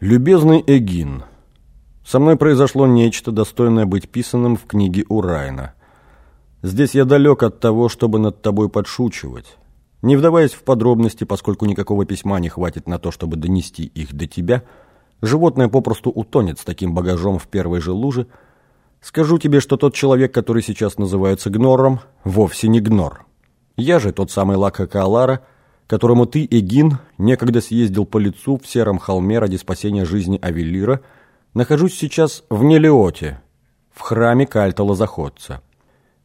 Любезный Эгин, со мной произошло нечто, достойное быть писанным в книге Урайна. Здесь я далек от того, чтобы над тобой подшучивать. Не вдаваясь в подробности, поскольку никакого письма не хватит на то, чтобы донести их до тебя, животное попросту утонет с таким багажом в первой же луже, скажу тебе, что тот человек, который сейчас называется Гнором, вовсе не Гнор. Я же тот самый Лакха Каалара, которому ты, Эгин, некогда съездил по лицу в сером холме ради спасения жизни Авелира, нахожусь сейчас в Нелиоте, в храме Кальта Лозаходца.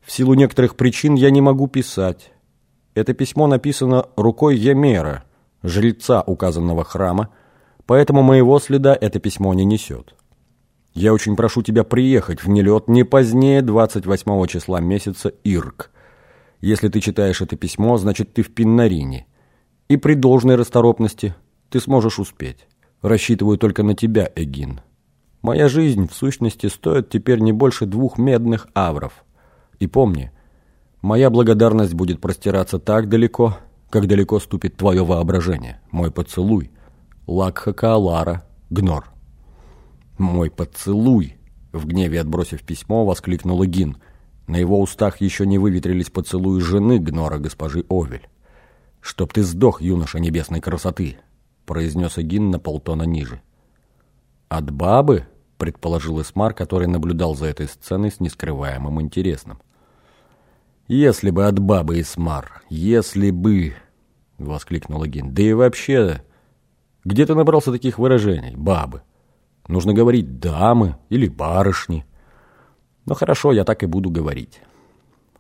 В силу некоторых причин я не могу писать. Это письмо написано рукой Емера, жреца указанного храма, поэтому моего следа это письмо не несет. Я очень прошу тебя приехать в Нелет не позднее 28 числа месяца Ирк. Если ты читаешь это письмо, значит ты в Пиннарине. И при должной расторопности ты сможешь успеть. Рассчитываю только на тебя, Эгин. Моя жизнь, в сущности, стоит теперь не больше двух медных авров. И помни, моя благодарность будет простираться так далеко, как далеко ступит твое воображение, мой поцелуй. Лакха Каалара, Гнор. «Мой поцелуй!» В гневе отбросив письмо, воскликнул Эгин. На его устах еще не выветрились поцелуи жены Гнора госпожи Овель. «Чтоб ты сдох, юноша небесной красоты!» произнес Эгин на полтона ниже. «От бабы?» — предположил Исмар, который наблюдал за этой сценой с нескрываемым интересом. «Если бы от бабы, Исмар, если бы...» — воскликнул Эгин. «Да и вообще, где ты набрался таких выражений, бабы? Нужно говорить «дамы» или «барышни». Ну хорошо, я так и буду говорить.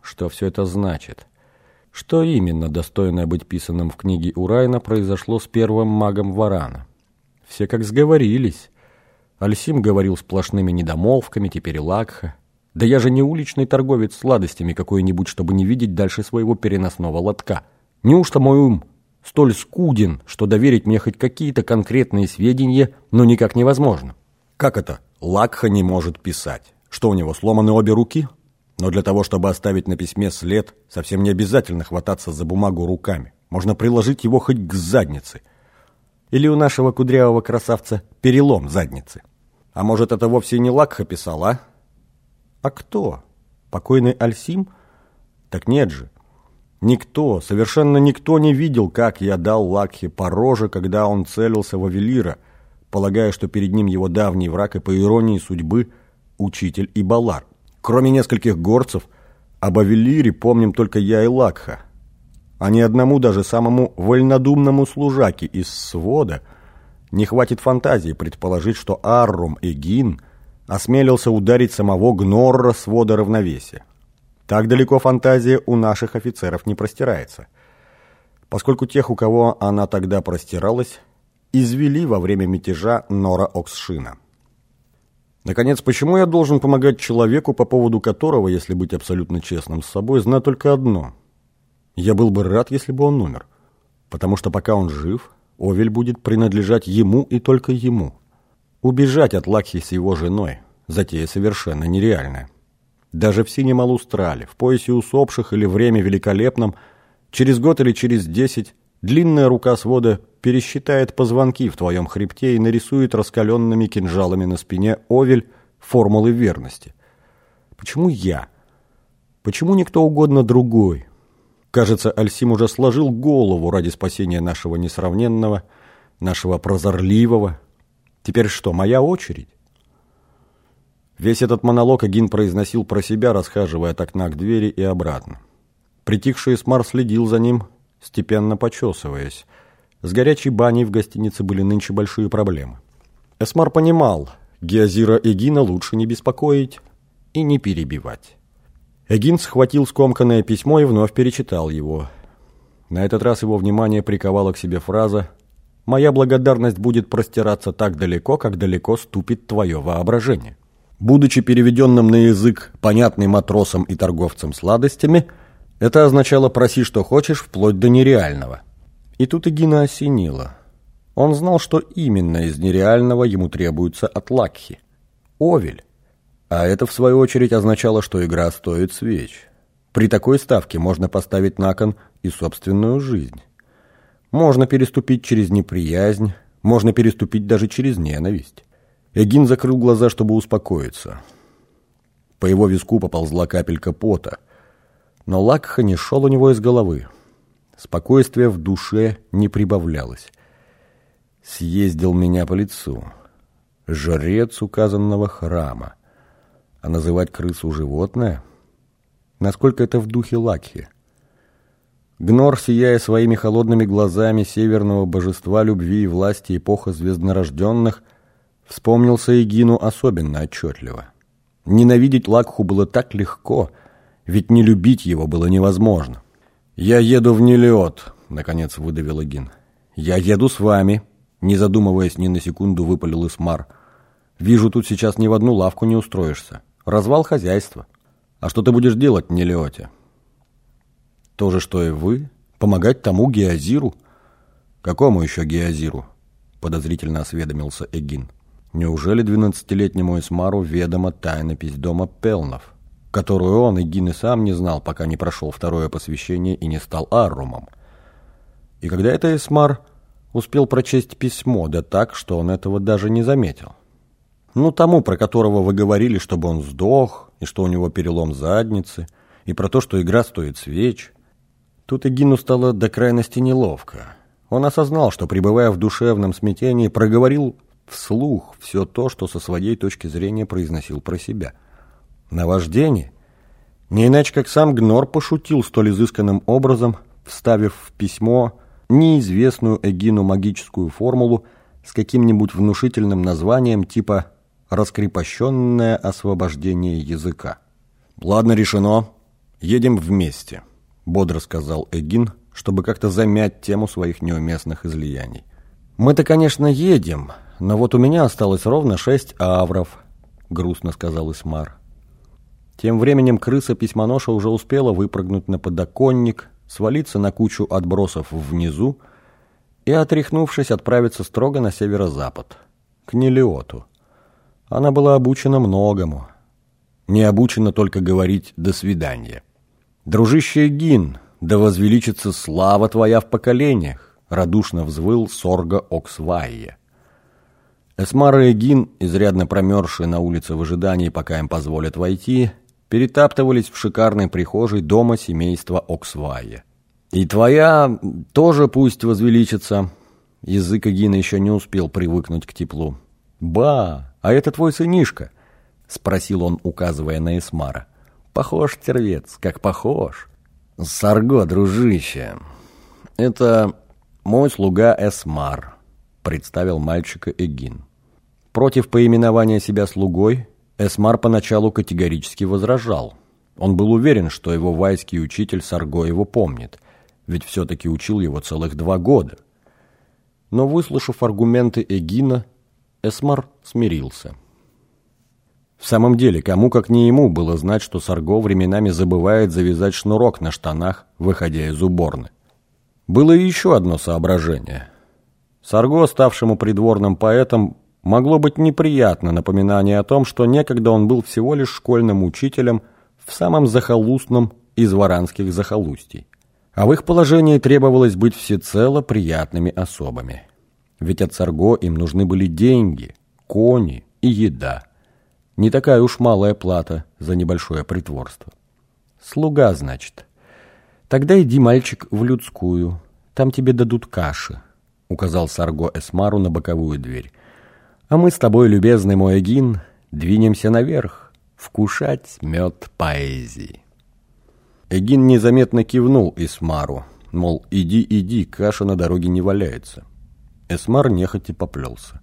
Что все это значит?» Что именно, достойное быть писанным в книге Урайна, произошло с первым магом Варана? Все как сговорились. Альсим говорил сплошными недомолвками, теперь Лакха. Да я же не уличный торговец сладостями какой-нибудь, чтобы не видеть дальше своего переносного лотка. Неужто мой ум столь скуден, что доверить мне хоть какие-то конкретные сведения, но никак невозможно? Как это? Лакха не может писать. Что у него, сломаны обе руки? Но для того, чтобы оставить на письме след, совсем не обязательно хвататься за бумагу руками. Можно приложить его хоть к заднице. Или у нашего кудрявого красавца перелом задницы. А может, это вовсе не Лакха писал, а? А кто? Покойный Альсим? Так нет же. Никто, совершенно никто не видел, как я дал Лакхе по роже, когда он целился в Авелира, полагая, что перед ним его давний враг и, по иронии судьбы, учитель и Балар. Кроме нескольких горцев, об Авелире помним только я и Лакха. А ни одному даже самому вольнодумному служаке из свода не хватит фантазии предположить, что Аррум Эгин осмелился ударить самого Гнорра свода равновесия. Так далеко фантазия у наших офицеров не простирается, поскольку тех, у кого она тогда простиралась, извели во время мятежа Нора Оксшина. Наконец, почему я должен помогать человеку, по поводу которого, если быть абсолютно честным с собой, знаю только одно? Я был бы рад, если бы он умер. Потому что пока он жив, Овель будет принадлежать ему и только ему. Убежать от Лакхи с его женой – затея совершенно нереальная. Даже в синем алустрале, в поясе усопших или время великолепном, через год или через десять длинная рука свода пересчитает позвонки в твоем хребте и нарисует раскаленными кинжалами на спине овель формулы верности. Почему я? Почему никто угодно другой? Кажется, Альсим уже сложил голову ради спасения нашего несравненного, нашего прозорливого. Теперь что, моя очередь? Весь этот монолог Агин произносил про себя, расхаживая от окна к двери и обратно. Притихший Смар следил за ним, степенно почесываясь. С горячей баней в гостинице были нынче большие проблемы. Эсмар понимал, Геозира Эгина лучше не беспокоить и не перебивать. Эгин схватил скомканное письмо и вновь перечитал его. На этот раз его внимание приковала к себе фраза «Моя благодарность будет простираться так далеко, как далеко ступит твое воображение». Будучи переведенным на язык, понятный матросам и торговцам сладостями, это означало «проси, что хочешь, вплоть до нереального». И тут Игина осенило. Он знал, что именно из нереального ему требуется от Лакхи. Овель. А это, в свою очередь, означало, что игра стоит свеч. При такой ставке можно поставить на кон и собственную жизнь. Можно переступить через неприязнь, можно переступить даже через ненависть. Эгин закрыл глаза, чтобы успокоиться. По его виску поползла капелька пота. Но Лакха не шел у него из головы. Спокойствие в душе не прибавлялось. Съездил меня по лицу. Жрец указанного храма. А называть крысу животное? Насколько это в духе Лакхи? Гнор, сияя своими холодными глазами северного божества любви и власти эпоха звезднорожденных, вспомнился Эгину особенно отчетливо. Ненавидеть Лакху было так легко, ведь не любить его было невозможно. «Я еду в Нелиот», — наконец выдавил Эгин. «Я еду с вами», — не задумываясь ни на секунду выпалил Исмар. «Вижу, тут сейчас ни в одну лавку не устроишься. Развал хозяйства. А что ты будешь делать в Нелиоте?» То же, что и вы? Помогать тому Геозиру? Какому еще Геозиру? Подозрительно осведомился Эгин. Неужели двенадцатилетнему Эсмару ведома тайнопись дома Пелнов, которую он, Эгин, и сам не знал, пока не прошел второе посвящение и не стал Аррумом? И когда это Эсмар успел прочесть письмо, да так, что он этого даже не заметил? Ну, тому, про которого вы говорили, чтобы он сдох, и что у него перелом задницы, и про то, что игра стоит свеч. Тут Эгину стало до крайности неловко. Он осознал, что, пребывая в душевном смятении, проговорил вслух все то, что со своей точки зрения произносил про себя. Наваждение? Не иначе, как сам Гнор пошутил столь изысканным образом, вставив в письмо неизвестную Эгину магическую формулу с каким-нибудь внушительным названием типа «раскрепощенное освобождение языка». «Ладно, решено. Едем вместе». — бодро сказал Эгин, чтобы как-то замять тему своих неуместных излияний. «Мы-то, конечно, едем, но вот у меня осталось ровно шесть авров», — грустно сказал Исмар. Тем временем крыса-письмоноша уже успела выпрыгнуть на подоконник, свалиться на кучу отбросов внизу и, отряхнувшись, отправиться строго на северо-запад, к Нелиоту. Она была обучена многому. Не обучена только говорить «до свидания». «Дружище Гин, да возвеличится слава твоя в поколениях!» радушно взвыл Сорга Оксвайе. Эсмара и Гин, изрядно промерзшие на улице в ожидании, пока им позволят войти, перетаптывались в шикарной прихожей дома семейства Оксвайе. «И твоя тоже пусть возвеличится!» Язык Гина еще не успел привыкнуть к теплу. «Ба, а это твой сынишка?» — спросил он, указывая на Эсмара. Похож, тервец, как похож. Сарго, дружище, это мой слуга Эсмар, представил мальчика Эгин. Против поименования себя слугой Эсмар поначалу категорически возражал. Он был уверен, что его вайский учитель Сарго его помнит, ведь все-таки учил его целых два года. Но, выслушав аргументы Эгина, Эсмар смирился – в самом деле, кому как не ему было знать, что Сарго временами забывает завязать шнурок на штанах, выходя из уборны. Было и еще одно соображение. Сарго, ставшему придворным поэтом, могло быть неприятно напоминание о том, что некогда он был всего лишь школьным учителем в самом захолустном из варанских захолустий. А в их положении требовалось быть всецело приятными особами. Ведь от Сарго им нужны были деньги, кони и еда – не такая уж малая плата за небольшое притворство. Слуга, значит. Тогда иди, мальчик, в людскую. Там тебе дадут каши, указал Сарго Эсмару на боковую дверь. А мы с тобой, любезный мой Эгин, двинемся наверх, вкушать мед поэзии. Эгин незаметно кивнул Эсмару, мол, иди, иди, каша на дороге не валяется. Эсмар нехотя поплелся.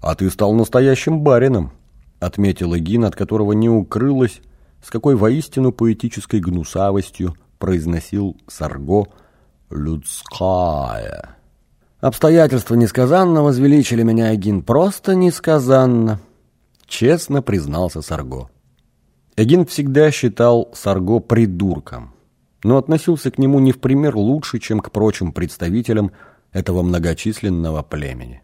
«А ты стал настоящим барином», отметил Эгин, от которого не укрылось, с какой воистину поэтической гнусавостью произносил Сарго «людская». «Обстоятельства несказанно возвеличили меня, Эгин, просто несказанно», — честно признался Сарго. Эгин всегда считал Сарго придурком, но относился к нему не в пример лучше, чем к прочим представителям этого многочисленного племени.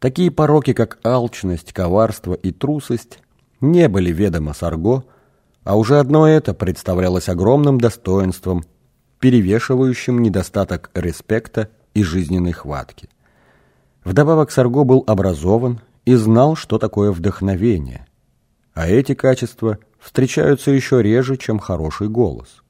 Такие пороки, как алчность, коварство и трусость, не были ведомо Сарго, а уже одно это представлялось огромным Вдобавок Сарго был образован и знал, что такое вдохновение. А эти качества встречаются еще реже, чем хороший голос.